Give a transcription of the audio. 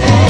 tem